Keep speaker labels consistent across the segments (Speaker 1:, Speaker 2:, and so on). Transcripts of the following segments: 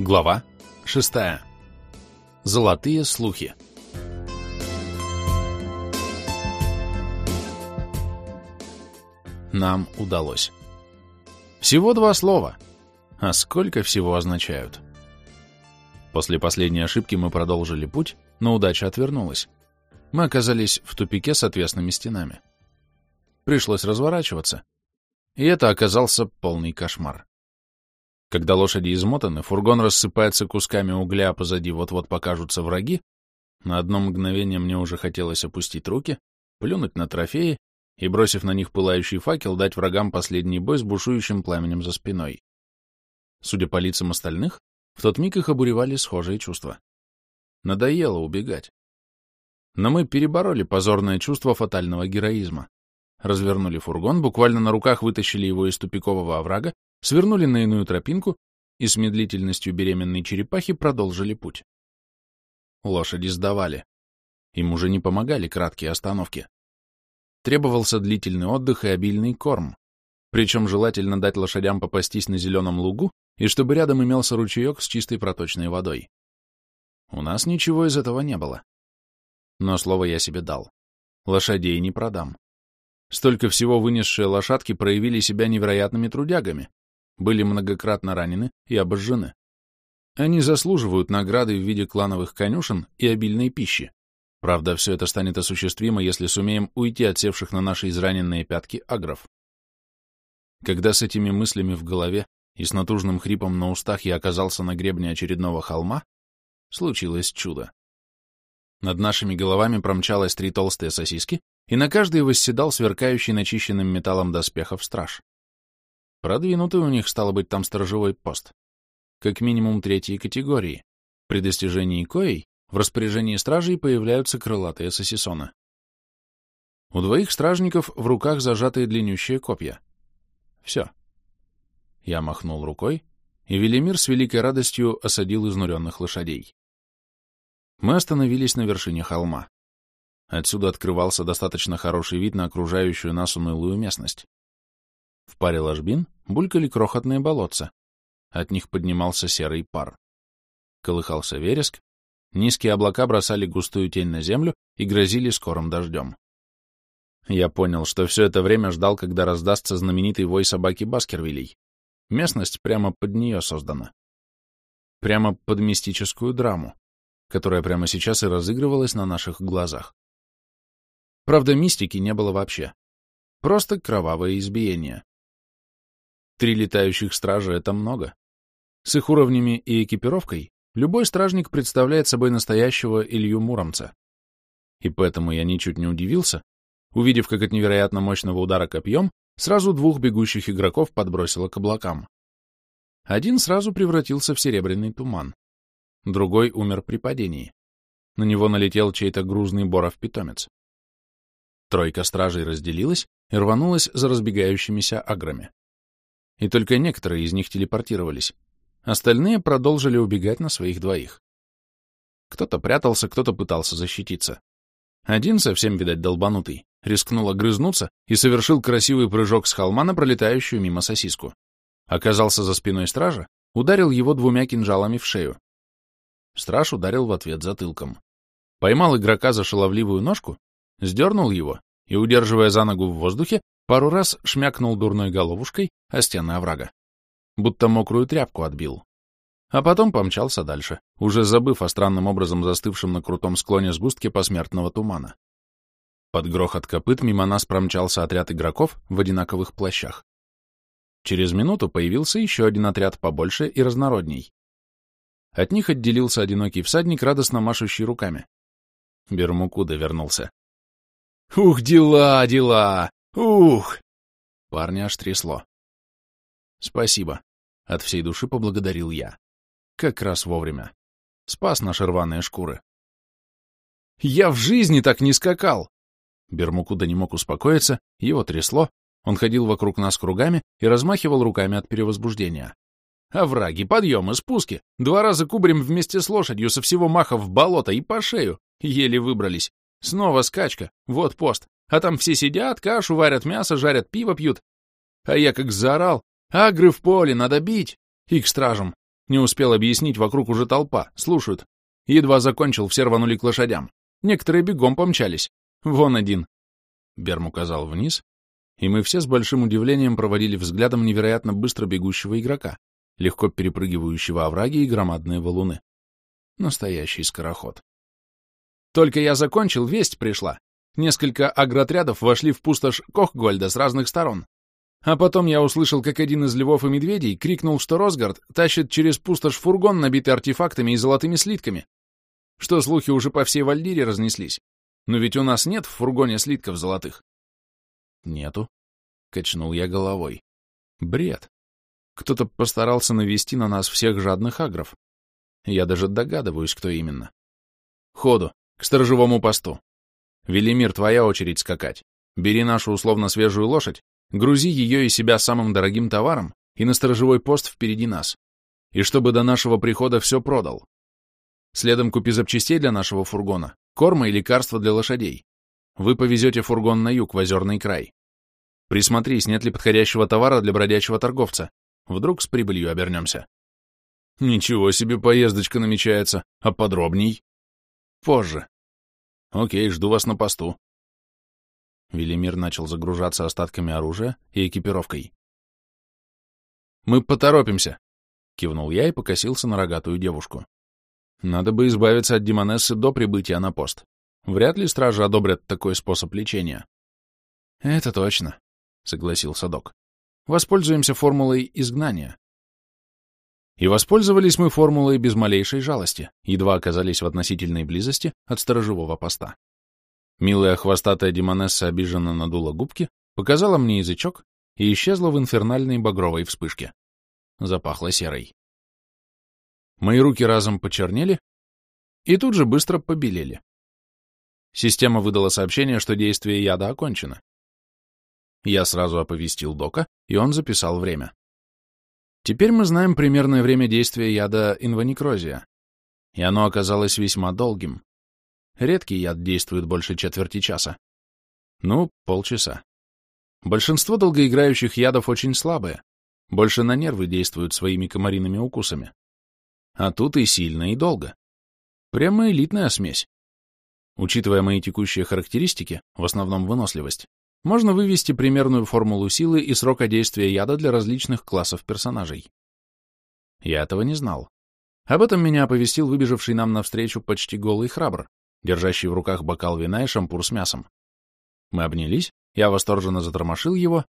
Speaker 1: Глава 6. Золотые слухи. Нам удалось. Всего два слова. А сколько всего означают? После последней ошибки мы продолжили путь, но удача отвернулась. Мы оказались в тупике с отвесными стенами. Пришлось разворачиваться. И это оказался полный кошмар. Когда лошади измотаны, фургон рассыпается кусками угля, а позади вот-вот покажутся враги, на одно мгновение мне уже хотелось опустить руки, плюнуть на трофеи и, бросив на них пылающий факел, дать врагам последний бой с бушующим пламенем за спиной. Судя по лицам остальных, в тот миг их обуревали схожие чувства. Надоело убегать. Но мы перебороли позорное чувство фатального героизма. Развернули фургон, буквально на руках вытащили его из тупикового оврага свернули на иную тропинку и с медлительностью беременной черепахи продолжили путь. Лошади сдавали. Им уже не помогали краткие остановки. Требовался длительный отдых и обильный корм, причем желательно дать лошадям попастись на зеленом лугу и чтобы рядом имелся ручеек с чистой проточной водой. У нас ничего из этого не было. Но слово я себе дал. Лошадей не продам. Столько всего вынесшие лошадки проявили себя невероятными трудягами, были многократно ранены и обожжены. Они заслуживают награды в виде клановых конюшен и обильной пищи. Правда, все это станет осуществимо, если сумеем уйти от севших на наши израненные пятки агров. Когда с этими мыслями в голове и с натужным хрипом на устах я оказался на гребне очередного холма, случилось чудо. Над нашими головами промчалось три толстые сосиски, и на каждой восседал сверкающий начищенным металлом доспехов страж. Продвинутый у них, стало быть, там сторожевой пост. Как минимум третьей категории, при достижении коей в распоряжении стражей появляются крылатые сосисоны. У двоих стражников в руках зажатые длиннющие копья. Все. Я махнул рукой, и Велимир с великой радостью осадил изнуренных лошадей. Мы остановились на вершине холма. Отсюда открывался достаточно хороший вид на окружающую нас унылую местность. В паре ложбин булькали крохотные болотца. От них поднимался серый пар. Колыхался вереск, низкие облака бросали густую тень на землю и грозили скорым дождем. Я понял, что все это время ждал, когда раздастся знаменитый вой собаки Баскервилей. Местность прямо под нее создана. Прямо под мистическую драму, которая прямо сейчас и разыгрывалась на наших глазах. Правда, мистики не было вообще. Просто кровавое избиение. Три летающих стража — это много. С их уровнями и экипировкой любой стражник представляет собой настоящего Илью Муромца. И поэтому я ничуть не удивился, увидев, как от невероятно мощного удара копьем сразу двух бегущих игроков подбросило к облакам. Один сразу превратился в серебряный туман. Другой умер при падении. На него налетел чей-то грузный боров-питомец. Тройка стражей разделилась и рванулась за разбегающимися аграми и только некоторые из них телепортировались. Остальные продолжили убегать на своих двоих. Кто-то прятался, кто-то пытался защититься. Один, совсем, видать, долбанутый, рискнул огрызнуться и совершил красивый прыжок с холма на пролетающую мимо сосиску. Оказался за спиной стража, ударил его двумя кинжалами в шею. Страж ударил в ответ затылком. Поймал игрока за шаловливую ножку, сдернул его и, удерживая за ногу в воздухе, Пару раз шмякнул дурной головушкой о стены оврага. Будто мокрую тряпку отбил. А потом помчался дальше, уже забыв о странным образом застывшем на крутом склоне сгустке посмертного тумана. Под грохот копыт мимо нас промчался отряд игроков в одинаковых плащах. Через минуту появился еще один отряд побольше и разнородней. От них отделился одинокий всадник, радостно машущий руками. Бермукуда вернулся. «Ух, дела, дела! Ух! Парня аж трясло. Спасибо. От всей души поблагодарил я. Как раз вовремя. Спас наши рваные шкуры. Я в жизни так не скакал! Бермукуда не мог успокоиться, его трясло, он ходил вокруг нас кругами и размахивал руками от перевозбуждения. Овраги, подъемы, спуски. Два раза кубарем вместе с лошадью со всего маха в болото и по шею. Еле выбрались. Снова скачка. Вот пост. А там все сидят, кашу варят, мясо жарят, пиво пьют. А я как заорал. Агры в поле, надо бить. И к стражам. Не успел объяснить, вокруг уже толпа, слушают. Едва закончил, все рванули к лошадям. Некоторые бегом помчались. Вон один. Берм указал вниз, и мы все с большим удивлением проводили взглядом невероятно быстро бегущего игрока, легко перепрыгивающего овраги и громадные валуны. Настоящий скороход. Только я закончил, весть пришла. Несколько агротрядов вошли в пустошь Кохгольда с разных сторон. А потом я услышал, как один из львов и медведей крикнул, что Росгард тащит через пустошь фургон, набитый артефактами и золотыми слитками. Что слухи уже по всей Вальдире разнеслись. Но ведь у нас нет в фургоне слитков золотых. Нету. Качнул я головой. Бред. Кто-то постарался навести на нас всех жадных агров. Я даже догадываюсь, кто именно. Ходу, к сторожевому посту. Велимир, твоя очередь скакать. Бери нашу условно свежую лошадь, грузи ее и себя самым дорогим товаром и на сторожевой пост впереди нас. И чтобы до нашего прихода все продал. Следом купи запчастей для нашего фургона, корма и лекарства для лошадей. Вы повезете фургон на юг, в озерный край. Присмотрись, нет ли подходящего товара для бродячего торговца. Вдруг с прибылью обернемся. Ничего себе поездочка намечается, а подробней? Позже. Окей, жду вас на посту. Велимир начал загружаться остатками оружия и экипировкой. «Мы поторопимся!» — кивнул я и покосился на рогатую девушку. «Надо бы избавиться от Демонессы до прибытия на пост. Вряд ли стражи одобрят такой способ лечения». «Это точно», — согласился док. «Воспользуемся формулой изгнания. И воспользовались мы формулой без малейшей жалости, едва оказались в относительной близости от сторожевого поста. Милая хвостатая демонесса обиженно надула губки, показала мне язычок и исчезла в инфернальной багровой вспышке. Запахло серой. Мои руки разом почернели и тут же быстро побелели. Система выдала сообщение, что действие яда окончено. Я сразу оповестил Дока, и он записал время. Теперь мы знаем примерное время действия яда инваникрозия, и оно оказалось весьма долгим. Редкий яд действует больше четверти часа. Ну, полчаса. Большинство долгоиграющих ядов очень слабые, больше на нервы действуют своими комариными укусами. А тут и сильно, и долго. Прямо элитная смесь. Учитывая мои текущие характеристики, в основном выносливость, можно вывести примерную формулу силы и срока действия яда для различных классов персонажей. Я этого не знал. Об этом меня оповестил выбежавший нам навстречу почти голый храбр, держащий в руках бокал вина и шампур с мясом. Мы обнялись, я восторженно затормошил его,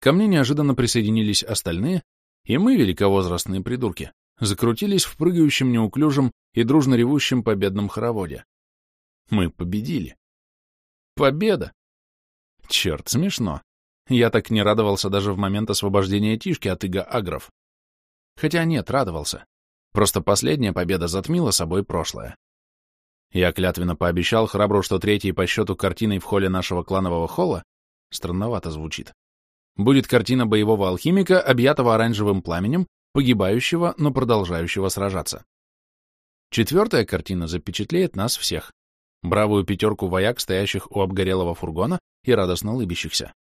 Speaker 1: ко мне неожиданно присоединились остальные, и мы, великовозрастные придурки, закрутились в прыгающем неуклюжем и дружно ревущем победном хороводе. Мы победили. Победа! Черт, смешно. Я так не радовался даже в момент освобождения Тишки от иго агров. Хотя нет, радовался. Просто последняя победа затмила собой прошлое. Я клятвенно пообещал храбру, что третьей по счету картиной в холле нашего кланового холла, странновато звучит, будет картина боевого алхимика, объятого оранжевым пламенем, погибающего, но продолжающего сражаться. Четвертая картина запечатлеет нас всех. Бравую пятерку вояк, стоящих у обгорелого фургона, и радостно лыбящихся.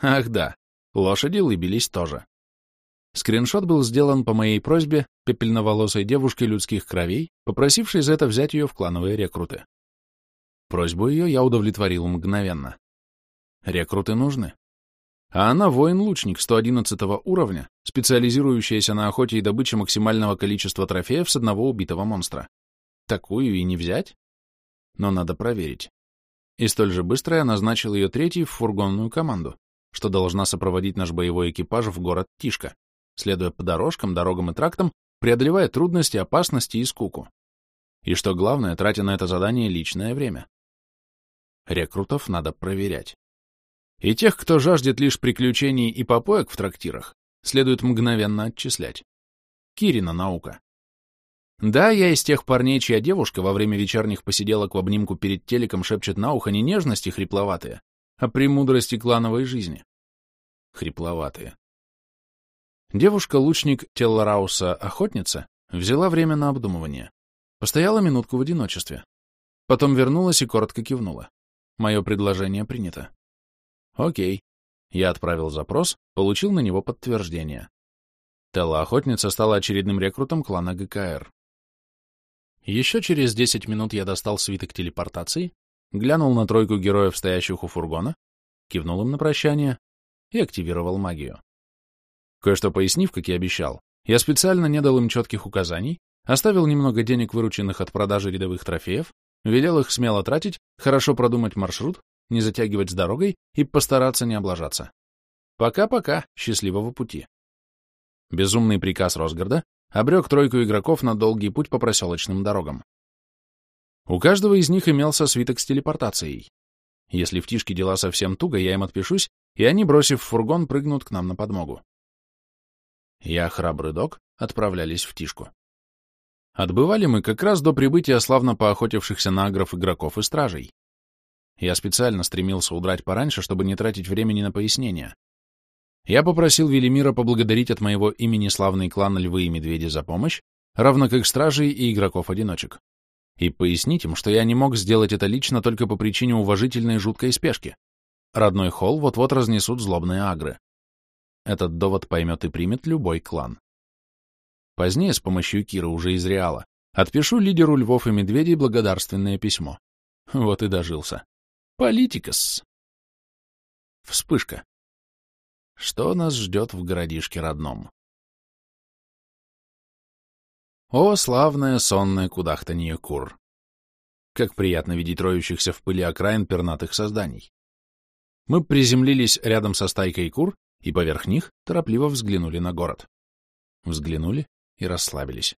Speaker 1: Ах да, лошади лыбились тоже. Скриншот был сделан по моей просьбе пепельноволосой девушке людских кровей, попросившей за это взять ее в клановые рекруты. Просьбу ее я удовлетворил мгновенно. Рекруты нужны. А она воин-лучник 111 уровня, специализирующаяся на охоте и добыче максимального количества трофеев с одного убитого монстра. Такую и не взять? Но надо проверить и столь же быстро я назначил ее третьей в фургонную команду, что должна сопроводить наш боевой экипаж в город Тишка, следуя по дорожкам, дорогам и трактам, преодолевая трудности, опасности и скуку. И что главное, тратя на это задание личное время. Рекрутов надо проверять. И тех, кто жаждет лишь приключений и попоек в трактирах, следует мгновенно отчислять. Кирина наука. Да, я из тех парней, чья девушка во время вечерних посиделок в обнимку перед телеком шепчет на ухо не нежности хрипловатые, а премудрости клановой жизни. Хрипловатые. Девушка-лучник Телларауса-охотница взяла время на обдумывание. Постояла минутку в одиночестве. Потом вернулась и коротко кивнула. Мое предложение принято. Окей. Я отправил запрос, получил на него подтверждение. Телла-охотница стала очередным рекрутом клана ГКР. Еще через 10 минут я достал свиток телепортации, глянул на тройку героев, стоящих у фургона, кивнул им на прощание и активировал магию. Кое-что пояснив, как и обещал, я специально не дал им четких указаний, оставил немного денег, вырученных от продажи рядовых трофеев, велел их смело тратить, хорошо продумать маршрут, не затягивать с дорогой и постараться не облажаться. Пока-пока, счастливого пути. Безумный приказ Росгарда обрек тройку игроков на долгий путь по проселочным дорогам. У каждого из них имелся свиток с телепортацией. Если в Тишке дела совсем туго, я им отпишусь, и они, бросив фургон, прыгнут к нам на подмогу. Я, храбрый док, отправлялись в Тишку. Отбывали мы как раз до прибытия славно поохотившихся на агров игроков и стражей. Я специально стремился удрать пораньше, чтобы не тратить времени на пояснения. Я попросил Велимира поблагодарить от моего имени славный клан Львы и Медведи за помощь, равно как стражей и игроков-одиночек. И пояснить им, что я не мог сделать это лично только по причине уважительной жуткой спешки. Родной холл вот-вот разнесут злобные агры. Этот довод поймет и примет любой клан. Позднее с помощью Кира уже из Реала отпишу лидеру львов и медведей благодарственное письмо. Вот и дожился. Политикас. Вспышка. Что нас ждет в городишке родном? О, славное сонное кудахтанье кур! Как приятно видеть роющихся в пыли окраин пернатых созданий. Мы приземлились рядом со стайкой кур и поверх них торопливо взглянули на город. Взглянули и расслабились.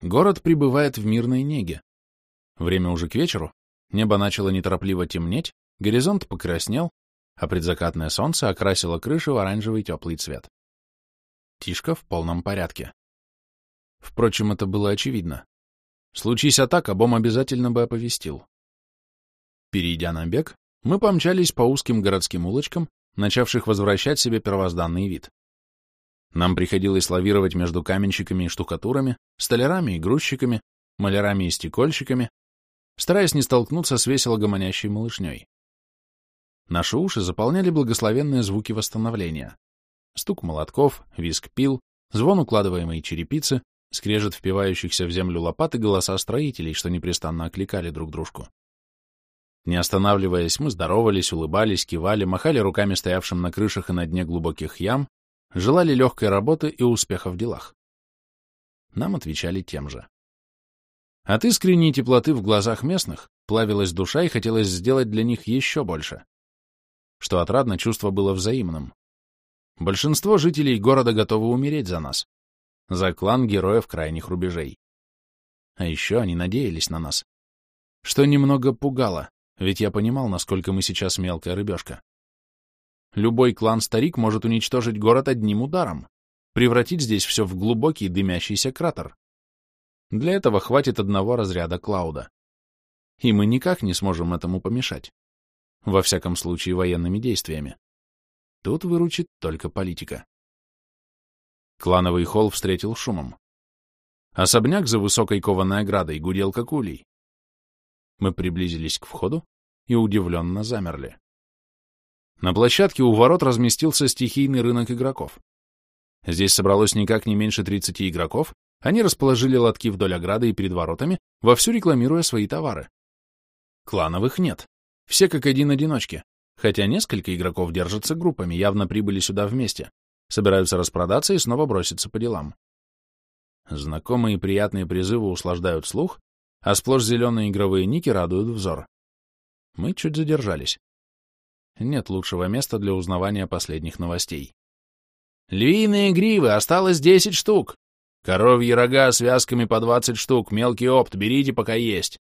Speaker 1: Город пребывает в мирной неге. Время уже к вечеру, небо начало неторопливо темнеть, горизонт покраснел, а предзакатное солнце окрасило крышу в оранжевый теплый цвет. Тишка в полном порядке. Впрочем, это было очевидно. Случись атака, Бом обязательно бы оповестил. Перейдя на бег, мы помчались по узким городским улочкам, начавших возвращать себе первозданный вид. Нам приходилось лавировать между каменщиками и штукатурами, столярами и грузчиками, малярами и стекольщиками, стараясь не столкнуться с весело гомонящей малышней. Наши уши заполняли благословенные звуки восстановления. Стук молотков, виск пил, звон укладываемой черепицы, скрежет впивающихся в землю лопат и голоса строителей, что непрестанно окликали друг дружку. Не останавливаясь, мы здоровались, улыбались, кивали, махали руками стоявшим на крышах и на дне глубоких ям, желали легкой работы и успеха в делах. Нам отвечали тем же. От искренней теплоты в глазах местных плавилась душа и хотелось сделать для них еще больше что отрадно чувство было взаимным. Большинство жителей города готовы умереть за нас, за клан героев крайних рубежей. А еще они надеялись на нас. Что немного пугало, ведь я понимал, насколько мы сейчас мелкая рыбешка. Любой клан-старик может уничтожить город одним ударом, превратить здесь все в глубокий дымящийся кратер. Для этого хватит одного разряда Клауда. И мы никак не сможем этому помешать во всяком случае военными действиями. Тут выручит только политика. Клановый холл встретил шумом. Особняк за высокой кованой оградой гудел как улей. Мы приблизились к входу и удивленно замерли. На площадке у ворот разместился стихийный рынок игроков. Здесь собралось никак не меньше 30 игроков, они расположили лотки вдоль ограды и перед воротами, вовсю рекламируя свои товары. Клановых нет, все как один одиночки, хотя несколько игроков держатся группами, явно прибыли сюда вместе, собираются распродаться и снова броситься по делам. Знакомые и приятные призывы услаждают слух, а сплошь зеленые игровые ники радуют взор. Мы чуть задержались. Нет лучшего места для узнавания последних новостей. Львиные гривы, осталось десять штук. Коровьи рога связками по двадцать штук, мелкий опт, берите, пока есть.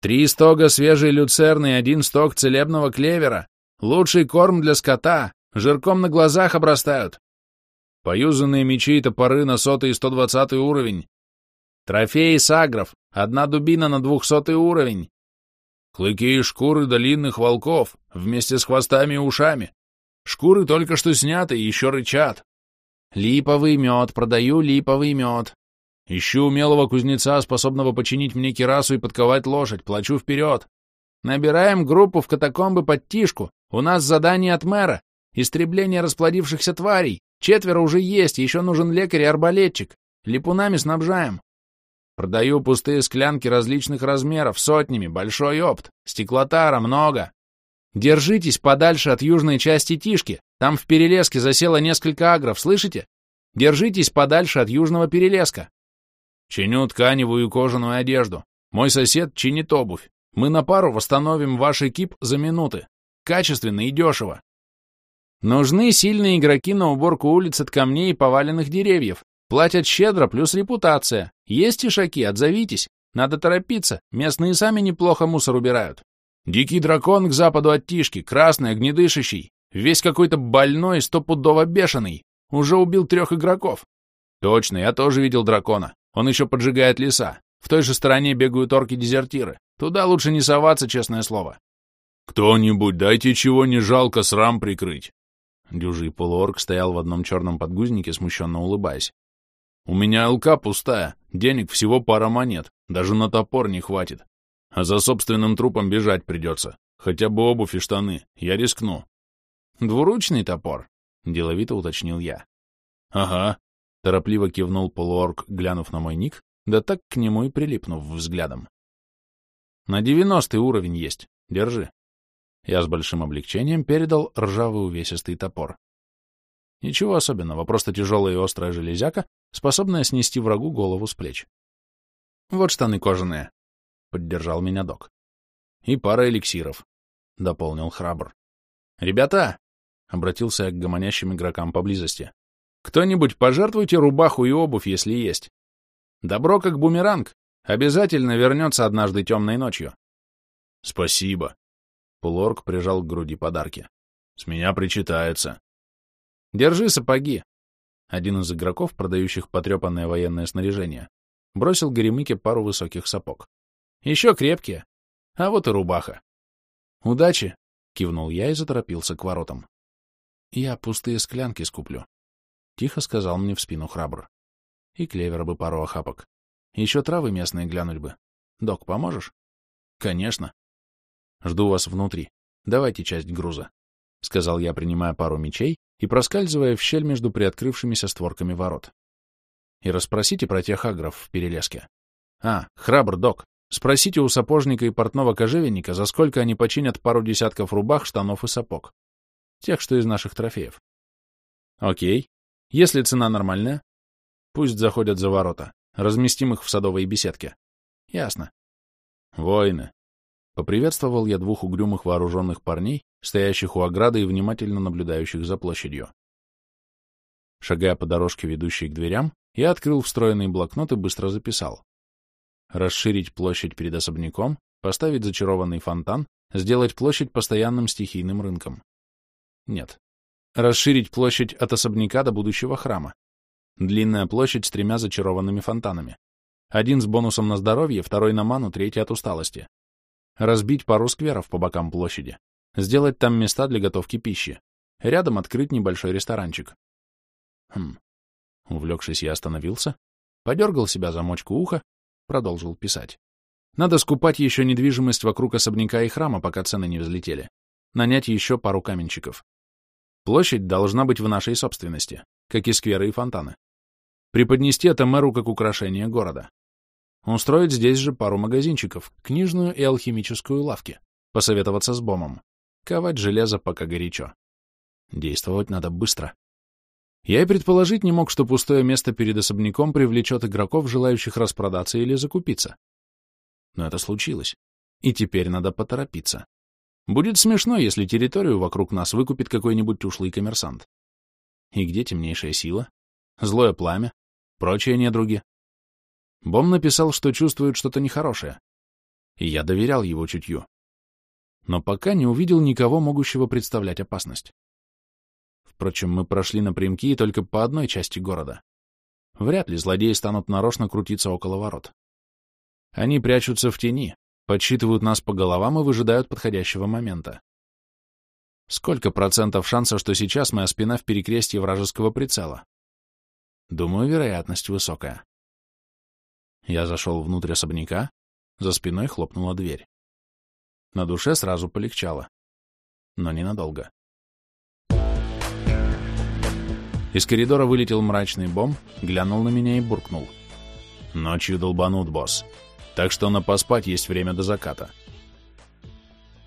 Speaker 1: Три стога свежей люцерны и один стог целебного клевера. Лучший корм для скота. Жирком на глазах обрастают. Поюзанные мечи и топоры на сотый и сто двадцатый уровень. Трофеи сагров. Одна дубина на двухсотый уровень. Клыки и шкуры долинных волков вместе с хвостами и ушами. Шкуры только что сняты и еще рычат. Липовый мед, продаю липовый мед. Ищу умелого кузнеца, способного починить мне кирасу и подковать лошадь. Плачу вперед. Набираем группу в катакомбы под Тишку. У нас задание от мэра. Истребление расплодившихся тварей. Четверо уже есть, еще нужен лекарь и арбалетчик. Липунами снабжаем. Продаю пустые склянки различных размеров, сотнями, большой опт, стеклотара много. Держитесь подальше от южной части Тишки, там в перелеске засело несколько агров, слышите? Держитесь подальше от южного перелеска. Чиню тканевую и кожаную одежду. Мой сосед чинит обувь. Мы на пару восстановим ваш экип за минуты. Качественно и дешево. Нужны сильные игроки на уборку улиц от камней и поваленных деревьев. Платят щедро, плюс репутация. Есть ишаки, отзовитесь. Надо торопиться, местные сами неплохо мусор убирают. Дикий дракон к западу от Тишки, красный, огнедышащий, весь какой-то больной, стопудово бешеный. Уже убил трех игроков. Точно, я тоже видел дракона. Он еще поджигает леса. В той же стороне бегают орки-дезертиры. Туда лучше не соваться, честное слово. Кто-нибудь, дайте чего не жалко срам прикрыть. Дюжий полуорг стоял в одном черном подгузнике, смущенно улыбаясь. У меня ЛК пустая, денег всего пара монет, даже на топор не хватит. А за собственным трупом бежать придется. Хотя бы обувь и штаны, я рискну. Двуручный топор, деловито уточнил я. Ага, торопливо кивнул полуорг, глянув на мой ник, да так к нему и прилипнув взглядом. На девяностый уровень есть, держи. Я с большим облегчением передал ржавый увесистый топор. Ничего особенного, просто тяжелая и острая железяка, способная снести врагу голову с плеч. «Вот штаны кожаные», — поддержал меня док. «И пара эликсиров», — дополнил храбр. «Ребята!» — обратился я к гомонящим игрокам поблизости. «Кто-нибудь пожертвуйте рубаху и обувь, если есть. Добро как бумеранг, обязательно вернется однажды темной ночью». «Спасибо», — Полуорг прижал к груди подарки. «С меня причитается». «Держи сапоги!» Один из игроков, продающих потрепанное военное снаряжение, бросил Горемыке пару высоких сапог. «Еще крепкие. А вот и рубаха». «Удачи!» — кивнул я и заторопился к воротам. «Я пустые склянки скуплю», — тихо сказал мне в спину храбр. «И клевера бы пару охапок. Еще травы местные глянуть бы. Док, поможешь?» «Конечно. Жду вас внутри. Давайте часть груза», — сказал я, принимая пару мечей и проскальзывая в щель между приоткрывшимися створками ворот. И расспросите про тех агров в перелеске. А, храбр док, спросите у сапожника и портного кожевенника, за сколько они починят пару десятков рубах, штанов и сапог. Тех, что из наших трофеев. Окей. Если цена нормальная, пусть заходят за ворота. Разместим их в садовой беседке. Ясно. Воины. Поприветствовал я двух угрюмых вооруженных парней, стоящих у ограды и внимательно наблюдающих за площадью. Шагая по дорожке, ведущей к дверям, я открыл встроенный блокнот и быстро записал. Расширить площадь перед особняком, поставить зачарованный фонтан, сделать площадь постоянным стихийным рынком. Нет. Расширить площадь от особняка до будущего храма. Длинная площадь с тремя зачарованными фонтанами. Один с бонусом на здоровье, второй на ману, третий от усталости. Разбить пару скверов по бокам площади. Сделать там места для готовки пищи. Рядом открыть небольшой ресторанчик. Хм. Увлекшись, я остановился, подергал себя за мочку уха, продолжил писать. Надо скупать еще недвижимость вокруг особняка и храма, пока цены не взлетели. Нанять еще пару каменщиков. Площадь должна быть в нашей собственности, как и скверы и фонтаны. Преподнести это мэру как украшение города. Устроить здесь же пару магазинчиков, книжную и алхимическую лавки. Посоветоваться с Бомом. Ковать железо пока горячо. Действовать надо быстро. Я и предположить не мог, что пустое место перед особняком привлечет игроков, желающих распродаться или закупиться. Но это случилось. И теперь надо поторопиться. Будет смешно, если территорию вокруг нас выкупит какой-нибудь ушлый коммерсант. И где темнейшая сила? Злое пламя? Прочие недруги? Бом написал, что чувствует что-то нехорошее. И я доверял его чутью но пока не увидел никого, могущего представлять опасность. Впрочем, мы прошли напрямки только по одной части города. Вряд ли злодеи станут нарочно крутиться около ворот. Они прячутся в тени, подсчитывают нас по головам и выжидают подходящего момента. Сколько процентов шанса, что сейчас моя спина в перекрестье вражеского прицела? Думаю, вероятность высокая. Я зашел внутрь особняка, за спиной хлопнула дверь. На душе сразу полегчало. Но ненадолго. Из коридора вылетел мрачный бомб, глянул на меня и буркнул. «Ночью долбанут, босс. Так что на поспать есть время до заката».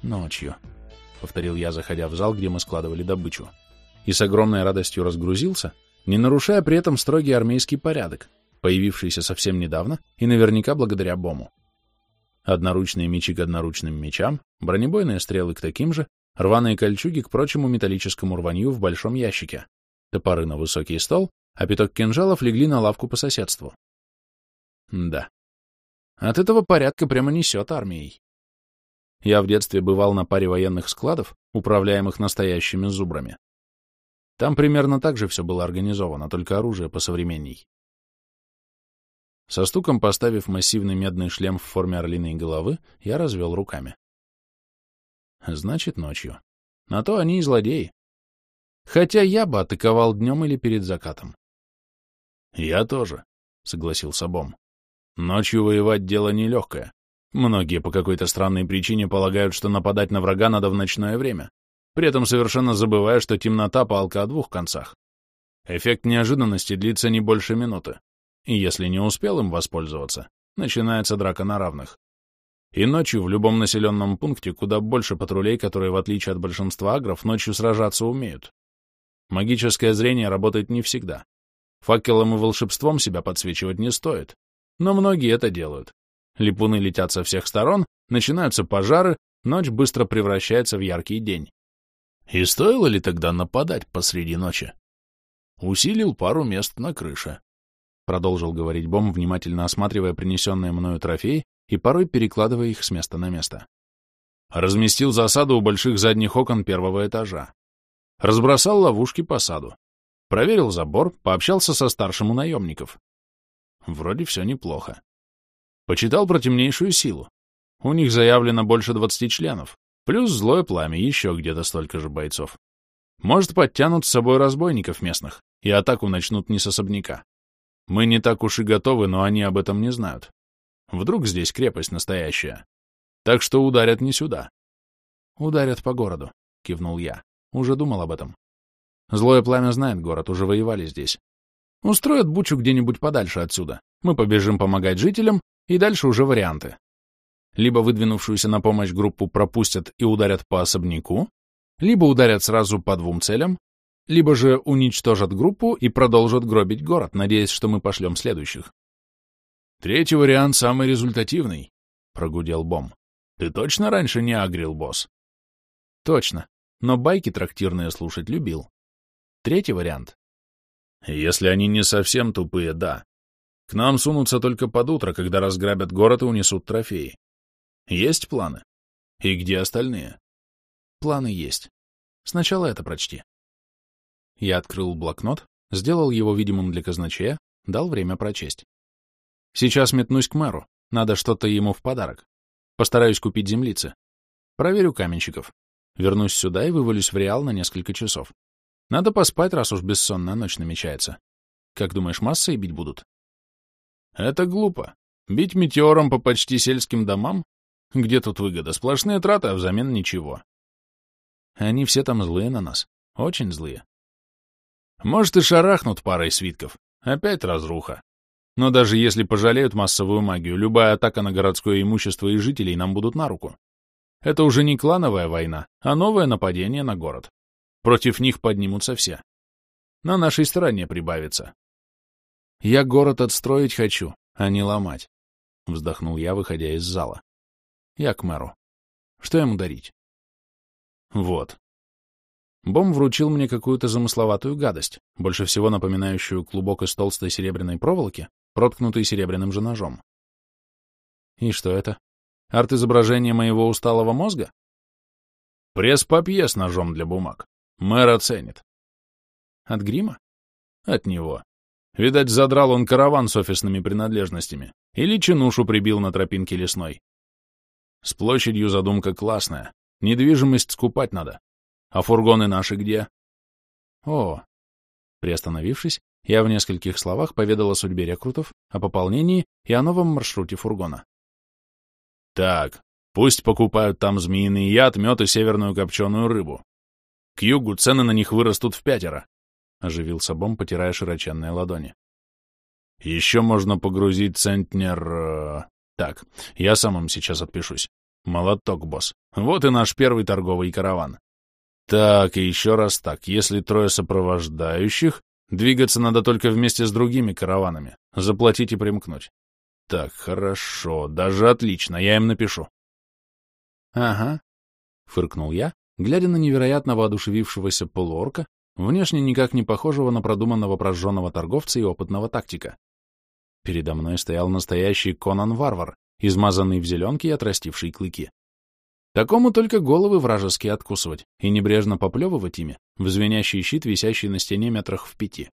Speaker 2: «Ночью», — повторил я, заходя в зал, где мы складывали добычу. И с огромной радостью разгрузился, не нарушая при этом строгий армейский порядок, появившийся совсем недавно и наверняка благодаря бому. Одноручные мечи к одноручным мечам, бронебойные стрелы к таким же, рваные кольчуги к прочему металлическому рванью в большом ящике, топоры на высокий стол, а пяток кинжалов легли на лавку по соседству. Да. От этого порядка прямо несет армией. Я в детстве бывал на паре военных складов, управляемых настоящими зубрами. Там примерно так же все было организовано, только оружие посовременней. Со стуком поставив массивный медный шлем в форме орлиной головы, я развел руками. Значит, ночью. На то они и злодеи. Хотя я бы атаковал днем или перед закатом.
Speaker 1: Я тоже, — согласился Бом. Ночью воевать дело нелегкое. Многие по какой-то странной причине полагают, что нападать на врага надо в ночное время, при этом совершенно забывая, что темнота палка о двух концах. Эффект неожиданности длится не больше минуты, и если не успел им воспользоваться, начинается драка на равных. И ночью в любом населенном пункте куда больше патрулей, которые, в отличие от большинства агров, ночью сражаться умеют. Магическое зрение работает не всегда. Факелом и волшебством себя подсвечивать не стоит, но многие это делают. Липуны летят со всех сторон, начинаются пожары, ночь быстро превращается в яркий день. И стоило ли тогда нападать посреди ночи? Усилил пару мест на крыше. Продолжил говорить Бом, внимательно осматривая принесенные мною трофеи и порой перекладывая их с места на место. Разместил засаду у больших задних окон первого этажа. Разбросал ловушки по саду. Проверил забор, пообщался со старшим у наемников. Вроде все неплохо. Почитал про темнейшую силу. У них заявлено больше двадцати членов. Плюс злое пламя, еще где-то столько же бойцов. Может, подтянут с собой разбойников местных и атаку начнут не с особняка. Мы не так уж и готовы, но они об этом не знают. Вдруг здесь крепость настоящая. Так что ударят не сюда. Ударят по городу, кивнул я. Уже думал об этом. Злое пламя знает город, уже воевали здесь. Устроят бучу где-нибудь подальше отсюда. Мы побежим помогать жителям, и дальше уже варианты. Либо выдвинувшуюся на помощь группу пропустят и ударят по особняку, либо ударят сразу по двум целям, либо же уничтожат группу и продолжат гробить город, надеясь, что мы пошлем следующих. Третий вариант самый результативный, — прогудел Бом. Ты точно раньше не агрил, босс? Точно, но байки трактирные слушать любил. Третий вариант. Если они не совсем тупые, да. К нам сунутся только под утро, когда разграбят город и унесут трофеи. Есть планы? И где остальные? Планы есть. Сначала это прочти. Я открыл блокнот, сделал его видимым для казначея, дал время прочесть. Сейчас метнусь к мэру, надо что-то ему в подарок. Постараюсь купить землицы. Проверю каменщиков. Вернусь сюда и вывалюсь в Реал на несколько часов. Надо поспать, раз уж бессонная ночь намечается. Как думаешь, массой бить будут? Это глупо. Бить метеором по почти сельским домам? Где тут выгода? Сплошные траты, а взамен ничего. Они все там злые на нас. Очень злые. Может, и шарахнут парой свитков. Опять разруха. Но даже если пожалеют массовую магию, любая атака на городское имущество и жителей нам будут на руку. Это уже не клановая война, а новое нападение на город. Против них поднимутся все. На нашей стороне прибавится. Я город отстроить хочу, а не ломать. Вздохнул я, выходя из зала. Я к мэру. Что ему дарить? Вот. Бом вручил мне какую-то замысловатую гадость, больше всего напоминающую клубок из толстой серебряной проволоки, проткнутый серебряным же ножом. И что это? Арт-изображение моего усталого мозга? Пресс-папье с ножом для бумаг. Мэр оценит. От грима? От него. Видать, задрал он караван с офисными принадлежностями. Или чинушу прибил на тропинке лесной. С площадью задумка классная. Недвижимость скупать надо. А фургоны наши где? О. Приостановившись, я в нескольких словах поведал о судьбе рекрутов, о пополнении и о новом маршруте фургона. Так, пусть покупают там змеиный яд, мед и северную копченую рыбу. К югу цены на них вырастут в пятеро. оживился Бом, потирая широченные ладони. Еще можно погрузить центнер... Э, так, я сам им сейчас отпишусь. Молоток, босс. Вот и наш первый торговый караван. Так, и еще раз так. Если трое сопровождающих, двигаться надо только вместе с другими караванами. Заплатить и примкнуть. Так, хорошо, даже отлично, я им напишу.
Speaker 2: Ага, фыркнул я, глядя на невероятно воодушевившегося полуорка, внешне никак не похожего на продуманного прожженного торговца и опытного тактика. Передо мной стоял настоящий Конан-варвар, измазанный в зеленке и отрастивший клыки. Такому только головы вражеские откусывать и небрежно поплевывать ими в звенящий щит, висящий на стене метрах в пяти.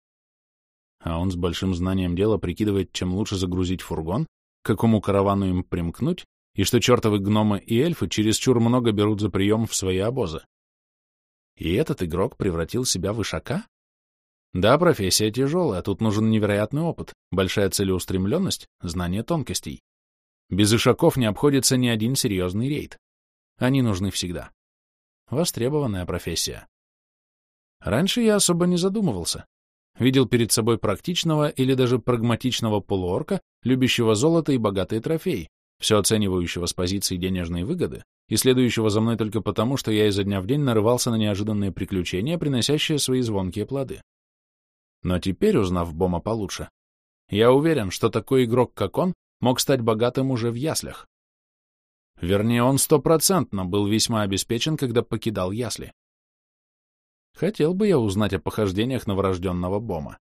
Speaker 2: А он с большим знанием дела прикидывает, чем лучше загрузить фургон, какому каравану им примкнуть, и что чертовы гномы и эльфы чересчур много берут за прием в свои обозы. И этот игрок превратил себя в ишака? Да, профессия тяжелая, тут нужен невероятный опыт, большая целеустремленность, знание тонкостей. Без ишаков не обходится ни один серьезный рейд. Они нужны всегда. Востребованная профессия. Раньше я особо не задумывался. Видел перед собой практичного или даже прагматичного полуорка, любящего золото и богатые трофеи, все оценивающего с позиции денежной выгоды и следующего за мной только потому, что я изо дня в день нарывался на неожиданные приключения, приносящие свои звонкие плоды. Но теперь, узнав Бома получше, я уверен, что такой игрок, как он, мог стать богатым уже в яслях. Вернее, он стопроцентно был весьма обеспечен, когда покидал ясли. Хотел бы я узнать о похождениях новорожденного Бома.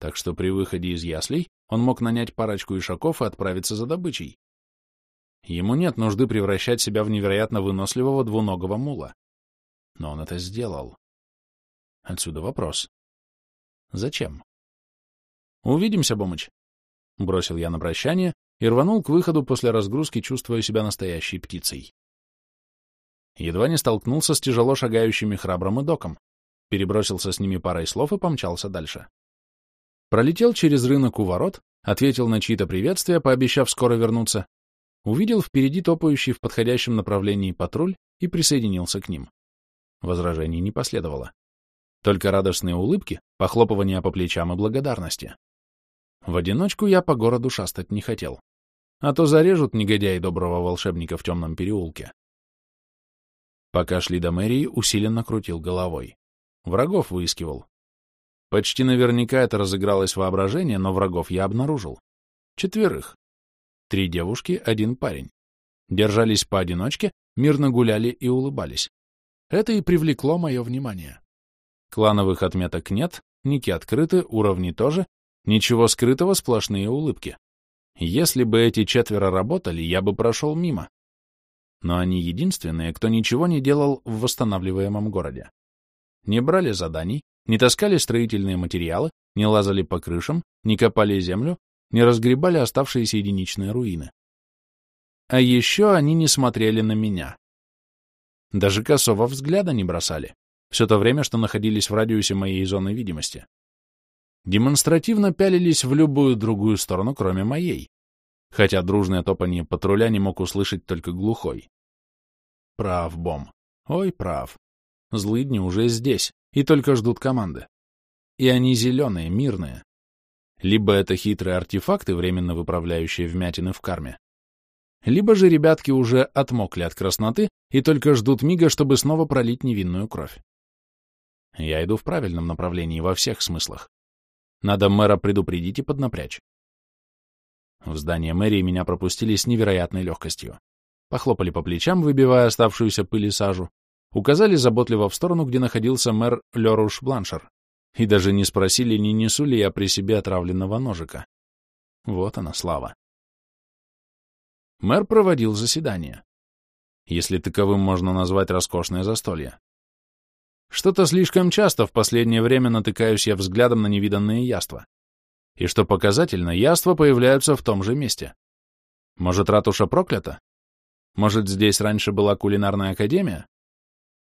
Speaker 2: Так что при выходе из яслей он мог нанять парочку ишаков и отправиться за добычей. Ему нет нужды превращать себя в невероятно выносливого двуногого мула. Но он это сделал. Отсюда вопрос. Зачем? «Увидимся, Бомыч!» Бросил я на прощание и рванул к выходу после разгрузки, чувствуя себя настоящей птицей. Едва не столкнулся с тяжело шагающими храбрым и доком, перебросился с ними парой слов и помчался дальше. Пролетел через рынок у ворот, ответил на чьи-то приветствия, пообещав скоро вернуться, увидел впереди топающий в подходящем направлении патруль и присоединился к ним. Возражений не последовало. Только радостные улыбки, похлопывания по плечам и благодарности. В одиночку я по городу шастать не хотел. А то зарежут негодяи доброго волшебника в темном переулке. Пока шли до мэрии, усиленно крутил головой. Врагов выискивал. Почти наверняка это разыгралось воображение, но врагов я обнаружил. Четверых. Три девушки, один парень. Держались поодиночке, мирно гуляли и улыбались. Это и привлекло мое внимание. Клановых отметок нет, ники открыты, уровни тоже, ничего скрытого, сплошные улыбки. Если бы эти четверо работали, я бы прошел мимо. Но они единственные, кто ничего не делал в восстанавливаемом городе. Не брали заданий, не таскали строительные материалы, не лазали по крышам, не копали землю, не разгребали оставшиеся единичные руины. А еще они не смотрели на меня. Даже косого взгляда не бросали все то время, что находились в радиусе моей зоны видимости. Демонстративно пялились в любую другую сторону, кроме моей, хотя дружное топание патруля не мог услышать только глухой. Прав, Бом. Ой, прав. Злыдни уже здесь и только ждут команды. И они зеленые, мирные. Либо это хитрые артефакты, временно выправляющие вмятины в карме, либо же ребятки уже отмокли от красноты и только ждут мига, чтобы снова пролить невинную кровь. Я иду в правильном направлении во всех смыслах. Надо мэра предупредить и поднапрячь. В здание мэрии меня пропустили с невероятной легкостью. Похлопали по плечам, выбивая оставшуюся пыль и сажу. Указали заботливо в сторону, где находился мэр Леруш Бланшер. И даже не спросили, не несу ли я при себе отравленного ножика. Вот она, слава. Мэр проводил заседание. Если таковым можно назвать роскошное застолье. Что-то слишком часто в последнее время натыкаюсь я взглядом на невиданные яства. И что показательно, яства появляются в том же месте. Может, ратуша проклята? Может, здесь раньше была кулинарная академия?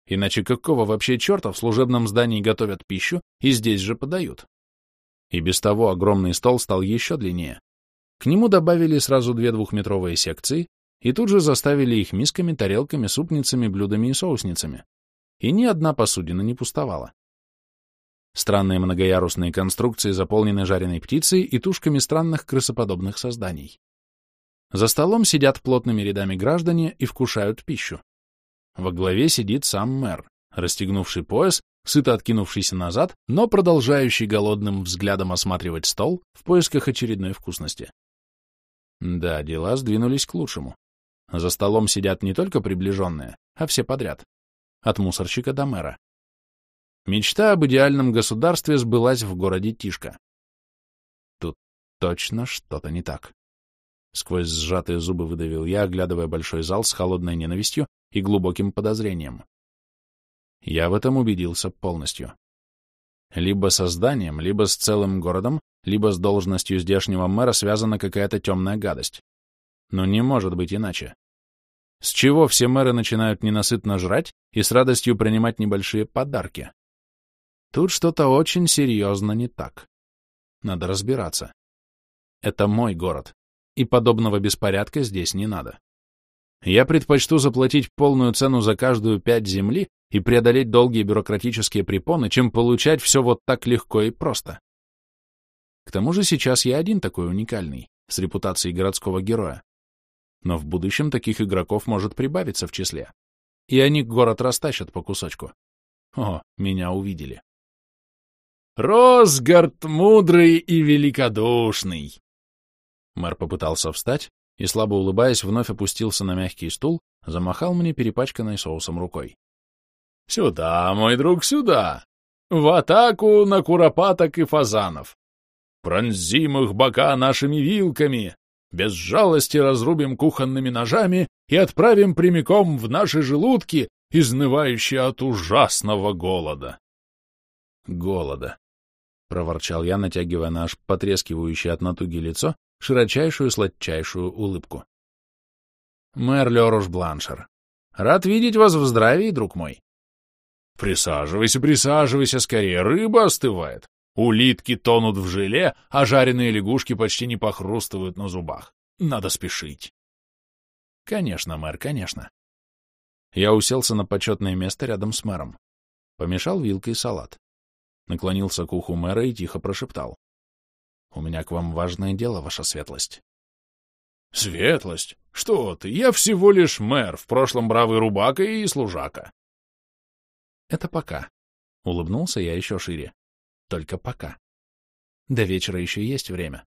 Speaker 2: Иначе какого вообще черта в служебном здании готовят пищу и здесь же подают? И без того огромный стол стал еще длиннее. К нему добавили сразу две двухметровые секции и тут же заставили их мисками, тарелками, супницами, блюдами и соусницами и ни одна посудина не пустовала.
Speaker 1: Странные многоярусные конструкции заполнены жареной птицей и тушками странных крысоподобных созданий. За столом сидят плотными рядами граждане и вкушают пищу. Во главе сидит сам мэр, расстегнувший пояс, сыто откинувшийся назад, но продолжающий голодным взглядом осматривать стол в поисках очередной вкусности. Да, дела сдвинулись к лучшему. За столом сидят не только приближенные, а все подряд. От мусорщика до мэра. Мечта об идеальном государстве сбылась в городе Тишка. Тут точно что-то не так. Сквозь сжатые зубы выдавил я, оглядывая большой зал с холодной ненавистью и глубоким подозрением. Я в этом убедился полностью. Либо со зданием, либо с целым городом, либо с должностью здешнего мэра связана какая-то темная гадость. Но не может быть иначе. С чего все мэры начинают ненасытно жрать и с радостью принимать небольшие подарки? Тут что-то очень серьезно не так. Надо разбираться. Это мой город, и подобного беспорядка здесь не надо. Я предпочту заплатить полную цену за каждую пять земли и преодолеть долгие бюрократические препоны, чем получать все вот так легко и просто. К тому же сейчас я один такой уникальный, с репутацией городского героя. Но в будущем таких игроков может прибавиться в числе. И они город растащат по кусочку. О, меня увидели. Росгард мудрый и великодушный!» Мэр попытался встать и, слабо улыбаясь, вновь опустился на мягкий стул, замахал мне перепачканной соусом рукой. «Сюда, мой друг, сюда! В атаку на куропаток и фазанов! Пронзим их бока нашими вилками, без жалости разрубим кухонными ножами и отправим прямиком в наши желудки, изнывающие от ужасного голода!» Голода. — проворчал я, натягивая на аж потрескивающее от натуги лицо широчайшую сладчайшую улыбку. «Мэр Леруш Бланшер, рад видеть вас в здравии, друг мой». «Присаживайся, присаживайся скорее, рыба остывает. Улитки тонут в желе, а жареные лягушки почти не похрустывают на зубах. Надо спешить». «Конечно, мэр, конечно». Я уселся на почетное место рядом с мэром. Помешал вилкой салат наклонился к уху мэра и тихо прошептал. — У меня к вам важное дело, ваша светлость. — Светлость? Что ты? Я всего лишь мэр, в прошлом бравый рубака и служака. — Это пока. Улыбнулся я еще шире. Только пока. До вечера еще есть время.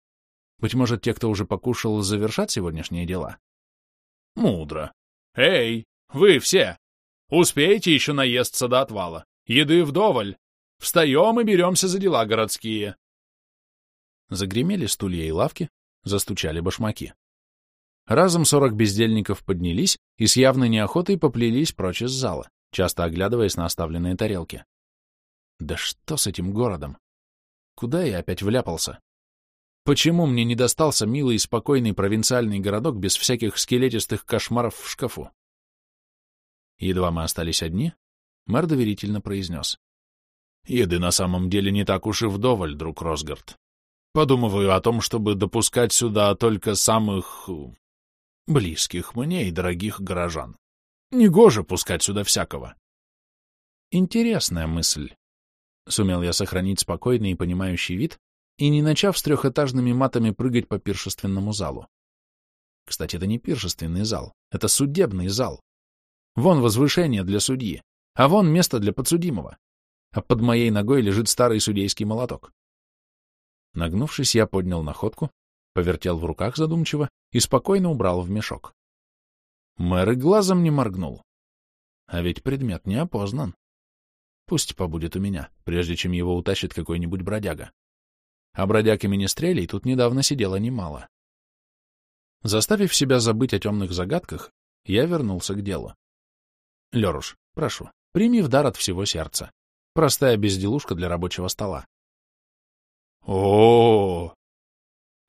Speaker 1: Быть может, те, кто уже покушал, завершат сегодняшние дела? — Мудро. Эй, вы все! Успейте еще наесться до отвала. Еды вдоволь. Встаем и беремся за дела городские. Загремели стулья и лавки, застучали башмаки. Разом сорок бездельников поднялись и с явной неохотой поплелись прочь из зала, часто оглядываясь на оставленные тарелки. Да что с этим городом? Куда я опять вляпался? Почему мне не достался милый и спокойный провинциальный городок без всяких скелетистых кошмаров в шкафу? Едва мы остались одни, мэр доверительно произнес. Еды на самом деле не так уж и вдоволь, друг Росгард. Подумываю о том, чтобы допускать сюда только самых... близких мне и дорогих горожан. Негоже пускать сюда всякого. Интересная мысль. Сумел я сохранить спокойный и понимающий вид и не начав с трехэтажными матами прыгать по пиршественному залу. Кстати, это не пиршественный зал, это судебный зал. Вон возвышение для судьи, а вон место для подсудимого а под моей ногой лежит старый судейский молоток. Нагнувшись, я поднял находку, повертел в руках задумчиво и спокойно убрал в мешок. Мэр и глазом не моргнул. А ведь предмет не опознан. Пусть побудет у меня, прежде чем его утащит какой-нибудь бродяга. А бродяг и министрелей тут недавно сидело немало. Заставив себя забыть о темных загадках, я вернулся к делу. Леруш, прошу, прими в дар от всего сердца. Простая безделушка для рабочего стола. о, -о, -о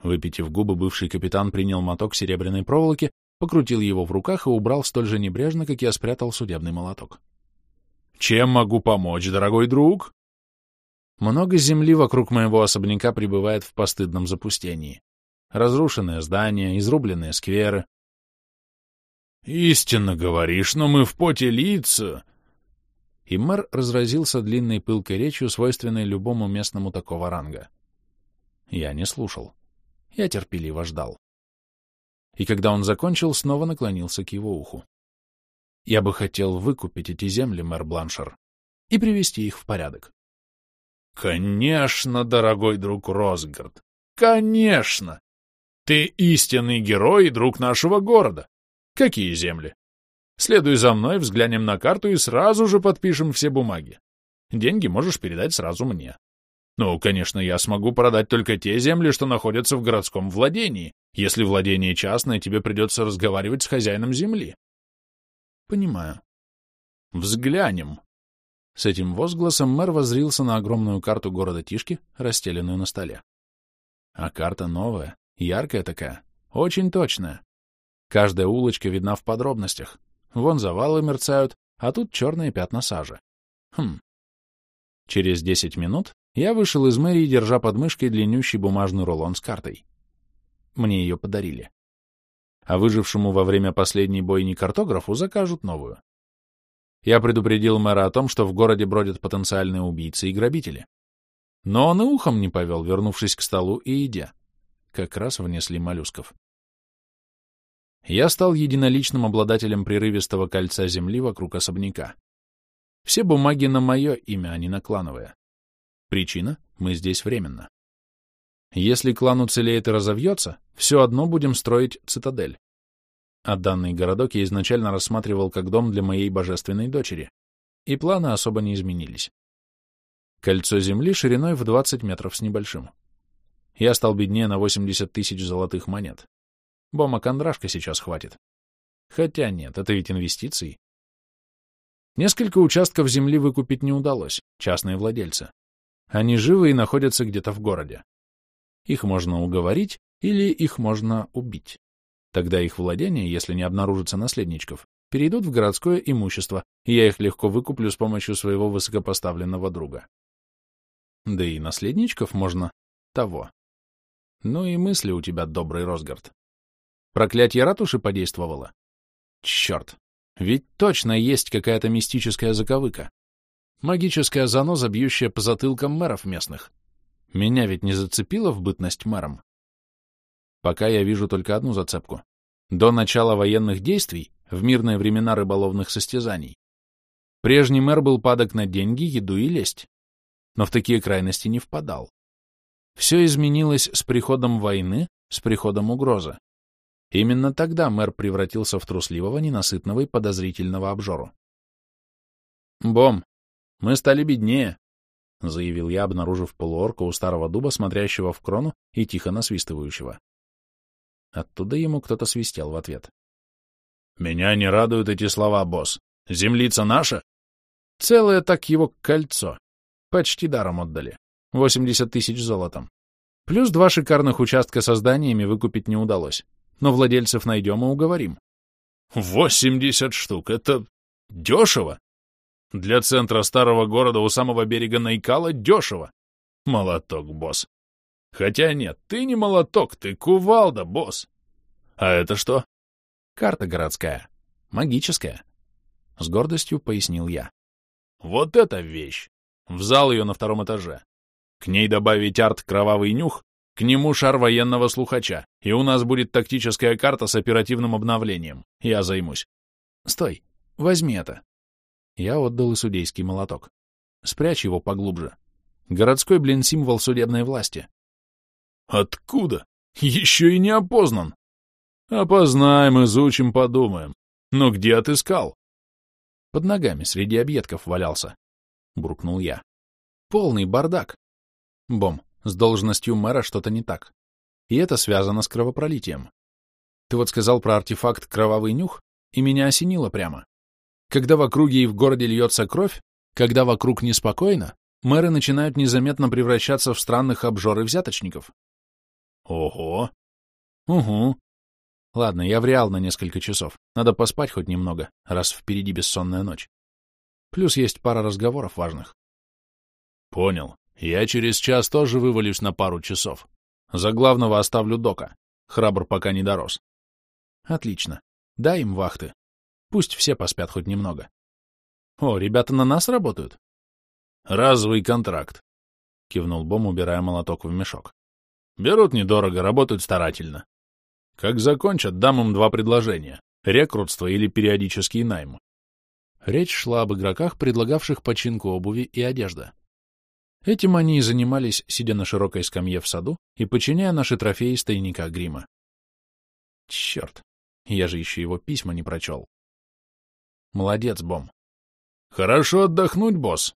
Speaker 1: Выпитив губы, бывший капитан принял моток серебряной проволоки, покрутил его в руках и убрал столь же небрежно, как я спрятал судебный молоток. «Чем могу помочь, дорогой друг?» Много земли вокруг моего особняка пребывает в постыдном запустении. Разрушенные здания, изрубленные скверы. «Истинно говоришь, но мы в поте лица...» и мэр разразился длинной пылкой речью, свойственной любому местному такого ранга. Я не слушал. Я терпеливо ждал. И когда он закончил, снова наклонился к его уху. Я бы хотел выкупить эти земли, мэр Бланшер, и привести их в порядок.
Speaker 2: Конечно, дорогой друг Росгард, конечно! Ты истинный герой и друг нашего города. Какие земли? Следуй за мной, взглянем на карту и сразу же подпишем все бумаги. Деньги можешь передать сразу мне. Ну, конечно, я смогу продать только те земли, что находятся в городском владении. Если владение частное, тебе придется разговаривать с хозяином земли.
Speaker 1: Понимаю.
Speaker 2: Взглянем.
Speaker 1: С этим возгласом мэр воззрился на огромную карту города Тишки, расстеленную на столе. А карта новая, яркая такая, очень точная. Каждая улочка видна в подробностях. Вон завалы мерцают, а тут черные пятна сажи. Хм. Через десять минут я вышел из мэрии, держа под мышкой длиннющий бумажный рулон с картой. Мне ее подарили. А выжившему во время последней бойни картографу закажут новую. Я предупредил мэра о том, что в городе бродят потенциальные убийцы и грабители. Но он и ухом не повел, вернувшись к столу и едя. Как раз внесли моллюсков. Я стал единоличным обладателем прерывистого кольца земли вокруг особняка. Все бумаги на мое имя, а не на клановое. Причина — мы здесь временно. Если клан уцелеет и разовьется, все одно будем строить цитадель. А данный городок я изначально рассматривал как дом для моей божественной дочери, и планы особо не изменились. Кольцо земли шириной в 20 метров с небольшим. Я стал беднее на 80 тысяч золотых монет. Бома Кондрашка сейчас хватит. Хотя нет, это ведь инвестиции. Несколько участков земли выкупить не удалось, частные владельцы. Они живы и находятся где-то в городе. Их можно уговорить или их можно убить. Тогда их владения, если не обнаружится наследничков, перейдут в городское имущество, и я их легко выкуплю с помощью своего высокопоставленного друга. Да и наследничков можно того. Ну и мысли у тебя, добрый Росгард. Проклятье ратуши подействовало? Черт, ведь точно есть какая-то мистическая заковыка. Магическая заноза, бьющая по затылкам мэров местных. Меня ведь не зацепило в бытность мэром. Пока я вижу только одну зацепку. До начала военных действий, в мирные времена рыболовных состязаний, прежний мэр был падок на деньги, еду и лесть. Но в такие крайности не впадал. Все изменилось с приходом войны, с приходом угрозы. Именно тогда мэр превратился в трусливого, ненасытного и подозрительного обжору. «Бом, мы стали беднее», — заявил я, обнаружив полуорка у старого дуба, смотрящего в крону и тихо насвистывающего. Оттуда ему кто-то свистел в ответ.
Speaker 2: «Меня не радуют эти слова, босс. Землица наша?»
Speaker 1: «Целое так его кольцо. Почти даром отдали. Восемьдесят тысяч золотом. Плюс два шикарных участка со зданиями выкупить не удалось. Но владельцев найдем и уговорим».
Speaker 2: «Восемьдесят штук! Это дешево!» Для центра старого города у самого берега Найкала дешево. Молоток, босс. Хотя нет, ты не молоток, ты кувалда, босс. А это что?
Speaker 1: Карта городская. Магическая. С гордостью пояснил я.
Speaker 2: Вот эта вещь. В зал ее на втором этаже. К ней добавить арт «Кровавый нюх», к нему шар военного слухача, и у нас будет тактическая карта с оперативным обновлением. Я займусь.
Speaker 1: Стой, возьми это. Я отдал и судейский молоток. Спрячь его поглубже. Городской, блин, символ судебной власти.
Speaker 2: Откуда? Еще и не опознан. Опознаем, изучим, подумаем. Но где отыскал?
Speaker 1: Под ногами среди объедков валялся. Буркнул я. Полный бардак. Бом, с должностью мэра что-то не так. И это связано с кровопролитием. Ты вот сказал про артефакт «Кровавый нюх», и меня осенило прямо. Когда в округе и в городе льется кровь, когда вокруг неспокойно, мэры начинают незаметно превращаться в странных обжор и взяточников.
Speaker 2: Ого!
Speaker 1: Угу. Ладно, я в Реал на несколько часов. Надо поспать хоть немного, раз впереди бессонная ночь. Плюс есть пара разговоров важных.
Speaker 2: Понял. Я через час тоже вывалюсь на пару часов.
Speaker 1: За главного оставлю Дока. Храбр пока не дорос. Отлично. Дай им вахты. Пусть все поспят хоть немного. О, ребята на нас работают?
Speaker 2: Разовый контракт, кивнул Бом, убирая молоток в мешок. Берут недорого, работают старательно. Как закончат, дам им два предложения — рекрутство или периодический найм.
Speaker 1: Речь шла об игроках, предлагавших починку обуви и одежды. Этим они и занимались, сидя на широкой скамье в саду и подчиняя наши трофеи из грима. Черт, я же еще его письма не прочел. Молодец, Бом.
Speaker 2: Хорошо отдохнуть, босс.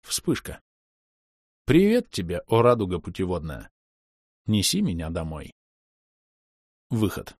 Speaker 1: Вспышка. Привет тебе, о радуга путеводная. Неси меня домой. Выход.